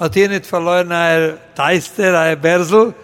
hat hier nicht verloren, er ein Teister, ein er Bersel,